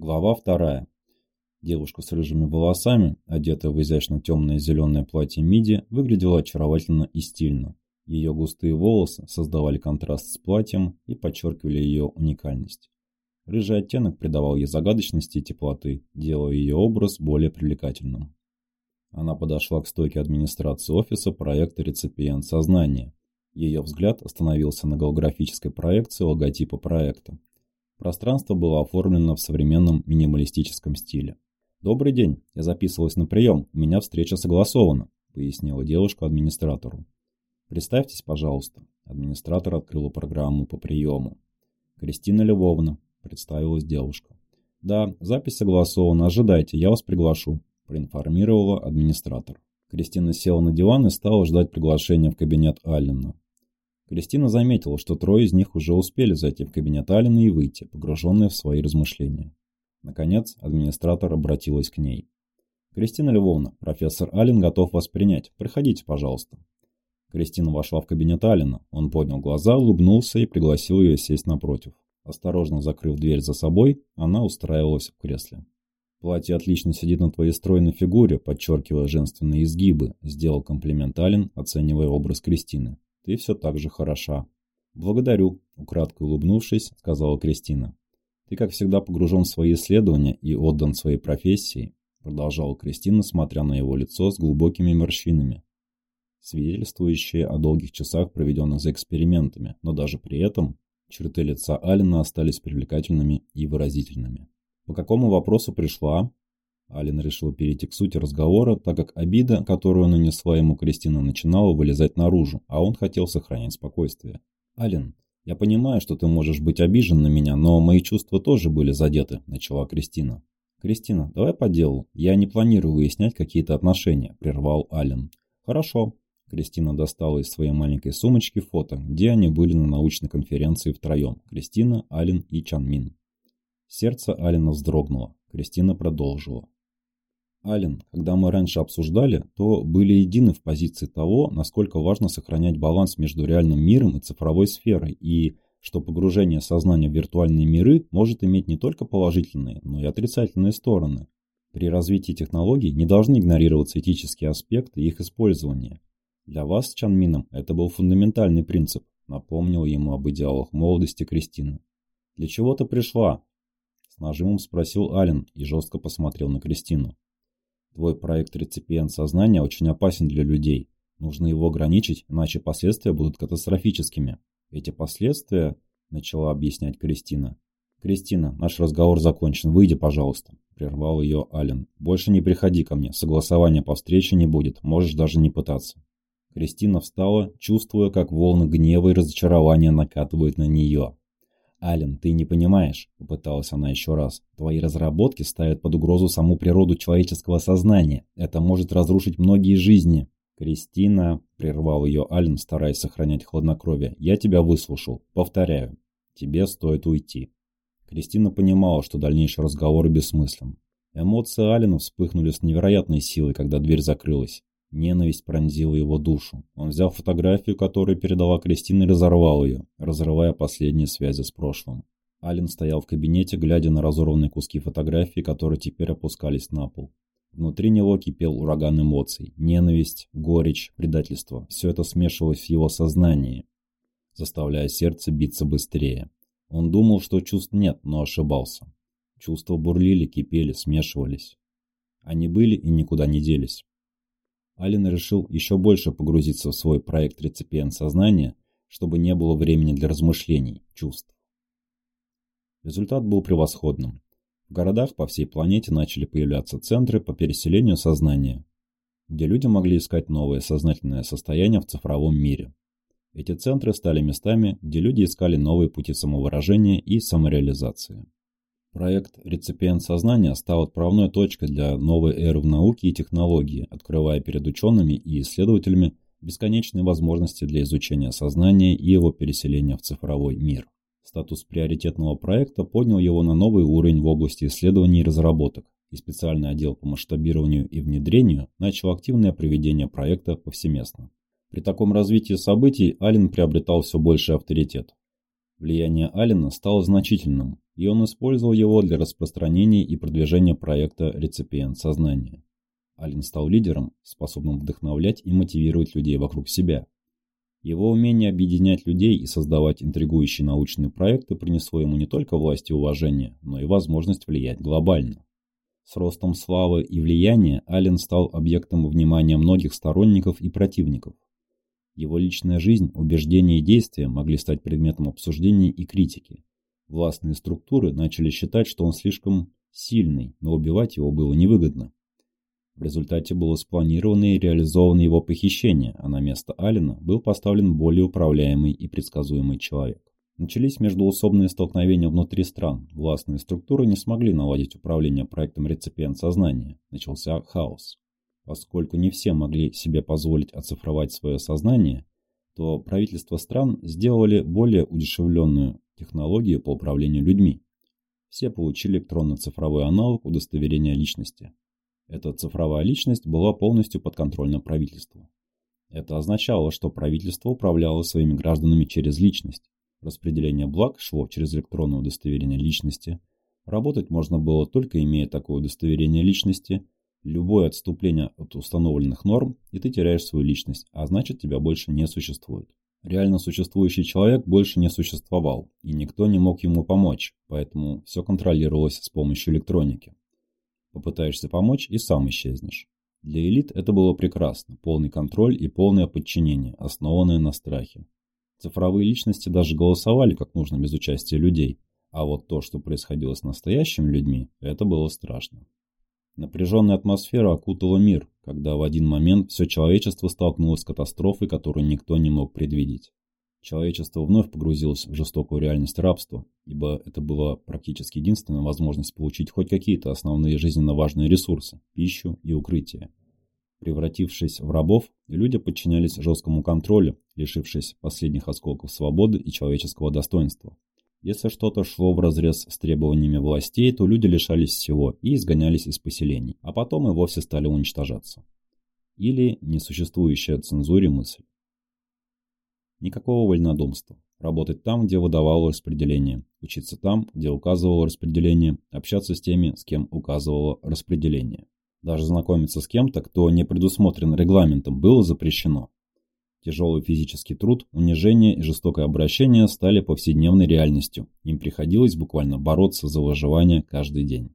Глава вторая. Девушка с рыжими волосами, одетая в изящно темное зеленое платье миди, выглядела очаровательно и стильно. Ее густые волосы создавали контраст с платьем и подчеркивали ее уникальность. Рыжий оттенок придавал ей загадочности и теплоты, делая ее образ более привлекательным. Она подошла к стойке администрации офиса проекта «Реципиент сознания». Ее взгляд остановился на голографической проекции логотипа проекта. Пространство было оформлено в современном минималистическом стиле. «Добрый день, я записывалась на прием, у меня встреча согласована», – пояснила девушка администратору. «Представьтесь, пожалуйста». Администратор открыла программу по приему. «Кристина Львовна», – представилась девушка. «Да, запись согласована, ожидайте, я вас приглашу», – проинформировала администратор. Кристина села на диван и стала ждать приглашения в кабинет Аллена. Кристина заметила, что трое из них уже успели зайти в кабинет Алина и выйти, погруженные в свои размышления. Наконец, администратор обратилась к ней. «Кристина Львовна, профессор Аллен готов вас принять. Приходите, пожалуйста». Кристина вошла в кабинет Алина. Он поднял глаза, улыбнулся и пригласил ее сесть напротив. Осторожно закрыв дверь за собой, она устраивалась в кресле. «Платье отлично сидит на твоей стройной фигуре, подчеркивая женственные изгибы», сделал комплимент Ален, оценивая образ Кристины. Ты все так же хороша. Благодарю, украдкой улыбнувшись, сказала Кристина. Ты, как всегда, погружен в свои исследования и отдан своей профессии, продолжала Кристина, смотря на его лицо с глубокими морщинами, свидетельствующие о долгих часах, проведенных за экспериментами, но даже при этом черты лица Алина остались привлекательными и выразительными. По какому вопросу пришла? Алин решил перейти к сути разговора, так как обида, которую нанесла ему Кристина, начинала вылезать наружу, а он хотел сохранять спокойствие. «Алин, я понимаю, что ты можешь быть обижен на меня, но мои чувства тоже были задеты», – начала Кристина. «Кристина, давай по делу. Я не планирую выяснять какие-то отношения», – прервал Ален. «Хорошо». Кристина достала из своей маленькой сумочки фото, где они были на научной конференции втроем – Кристина, Ален и Чанмин. Сердце Алина вздрогнуло. Кристина продолжила. Ален, когда мы раньше обсуждали, то были едины в позиции того, насколько важно сохранять баланс между реальным миром и цифровой сферой, и что погружение сознания в виртуальные миры может иметь не только положительные, но и отрицательные стороны. При развитии технологий не должны игнорироваться этические аспекты их использования. Для вас с Чанмином это был фундаментальный принцип, напомнил ему об идеалах молодости Кристины. «Для чего ты пришла?» С нажимом спросил Ален и жестко посмотрел на Кристину. Твой проект «Реципиент сознания» очень опасен для людей. Нужно его ограничить, иначе последствия будут катастрофическими. Эти последствия, начала объяснять Кристина. Кристина, наш разговор закончен. Выйди, пожалуйста, прервал ее Ален. Больше не приходи ко мне, согласования по встрече не будет, можешь даже не пытаться. Кристина встала, чувствуя, как волны гнева и разочарования накатывают на нее. «Ален, ты не понимаешь», — попыталась она еще раз. «Твои разработки ставят под угрозу саму природу человеческого сознания. Это может разрушить многие жизни». «Кристина», — прервал ее Ален, стараясь сохранять хладнокровие, — «я тебя выслушал. Повторяю, тебе стоит уйти». Кристина понимала, что дальнейший разговор бессмыслен. Эмоции Алина вспыхнули с невероятной силой, когда дверь закрылась. Ненависть пронзила его душу. Он взял фотографию, которую передала Кристина, и разорвал ее, разрывая последние связи с прошлым. Ален стоял в кабинете, глядя на разорванные куски фотографии, которые теперь опускались на пол. Внутри него кипел ураган эмоций. Ненависть, горечь, предательство. Все это смешивалось в его сознании, заставляя сердце биться быстрее. Он думал, что чувств нет, но ошибался. Чувства бурлили, кипели, смешивались. Они были и никуда не делись. Ален решил еще больше погрузиться в свой проект «Реципиент сознания», чтобы не было времени для размышлений, чувств. Результат был превосходным. В городах по всей планете начали появляться центры по переселению сознания, где люди могли искать новое сознательное состояние в цифровом мире. Эти центры стали местами, где люди искали новые пути самовыражения и самореализации. Проект «Реципиент сознания» стал отправной точкой для новой эры в науке и технологии, открывая перед учеными и исследователями бесконечные возможности для изучения сознания и его переселения в цифровой мир. Статус приоритетного проекта поднял его на новый уровень в области исследований и разработок, и специальный отдел по масштабированию и внедрению начал активное проведение проекта повсеместно. При таком развитии событий Аллен приобретал все больший авторитет. Влияние Аллена стало значительным, и он использовал его для распространения и продвижения проекта «Реципиент сознания». Аллен стал лидером, способным вдохновлять и мотивировать людей вокруг себя. Его умение объединять людей и создавать интригующие научные проекты принесло ему не только власть и уважение, но и возможность влиять глобально. С ростом славы и влияния Аллен стал объектом внимания многих сторонников и противников. Его личная жизнь, убеждения и действия могли стать предметом обсуждения и критики. Властные структуры начали считать, что он слишком сильный, но убивать его было невыгодно. В результате было спланировано и реализовано его похищение, а на место Алина был поставлен более управляемый и предсказуемый человек. Начались междуусобные столкновения внутри стран. Властные структуры не смогли наладить управление проектом «Реципиент сознания». Начался хаос. Поскольку не все могли себе позволить оцифровать свое сознание, то правительства стран сделали более удешевленную технологию по управлению людьми. Все получили электронно-цифровой аналог удостоверения личности. Эта цифровая личность была полностью подконтрольна правительству. Это означало, что правительство управляло своими гражданами через личность. Распределение благ шло через электронное удостоверение личности. Работать можно было только имея такое удостоверение личности. Любое отступление от установленных норм, и ты теряешь свою личность, а значит тебя больше не существует. Реально существующий человек больше не существовал, и никто не мог ему помочь, поэтому все контролировалось с помощью электроники. Попытаешься помочь и сам исчезнешь. Для элит это было прекрасно, полный контроль и полное подчинение, основанное на страхе. Цифровые личности даже голосовали как нужно без участия людей, а вот то, что происходило с настоящими людьми, это было страшно. Напряженная атмосфера окутала мир, когда в один момент все человечество столкнулось с катастрофой, которую никто не мог предвидеть. Человечество вновь погрузилось в жестокую реальность рабства, ибо это была практически единственная возможность получить хоть какие-то основные жизненно важные ресурсы – пищу и укрытие. Превратившись в рабов, люди подчинялись жесткому контролю, лишившись последних осколков свободы и человеческого достоинства. Если что-то шло вразрез с требованиями властей, то люди лишались всего и изгонялись из поселений, а потом и вовсе стали уничтожаться. Или несуществующая цензуре мысль. Никакого вольнодумства. Работать там, где выдавало распределение. Учиться там, где указывало распределение. Общаться с теми, с кем указывало распределение. Даже знакомиться с кем-то, кто не предусмотрен регламентом, было запрещено. Тяжелый физический труд, унижение и жестокое обращение стали повседневной реальностью. Им приходилось буквально бороться за выживание каждый день.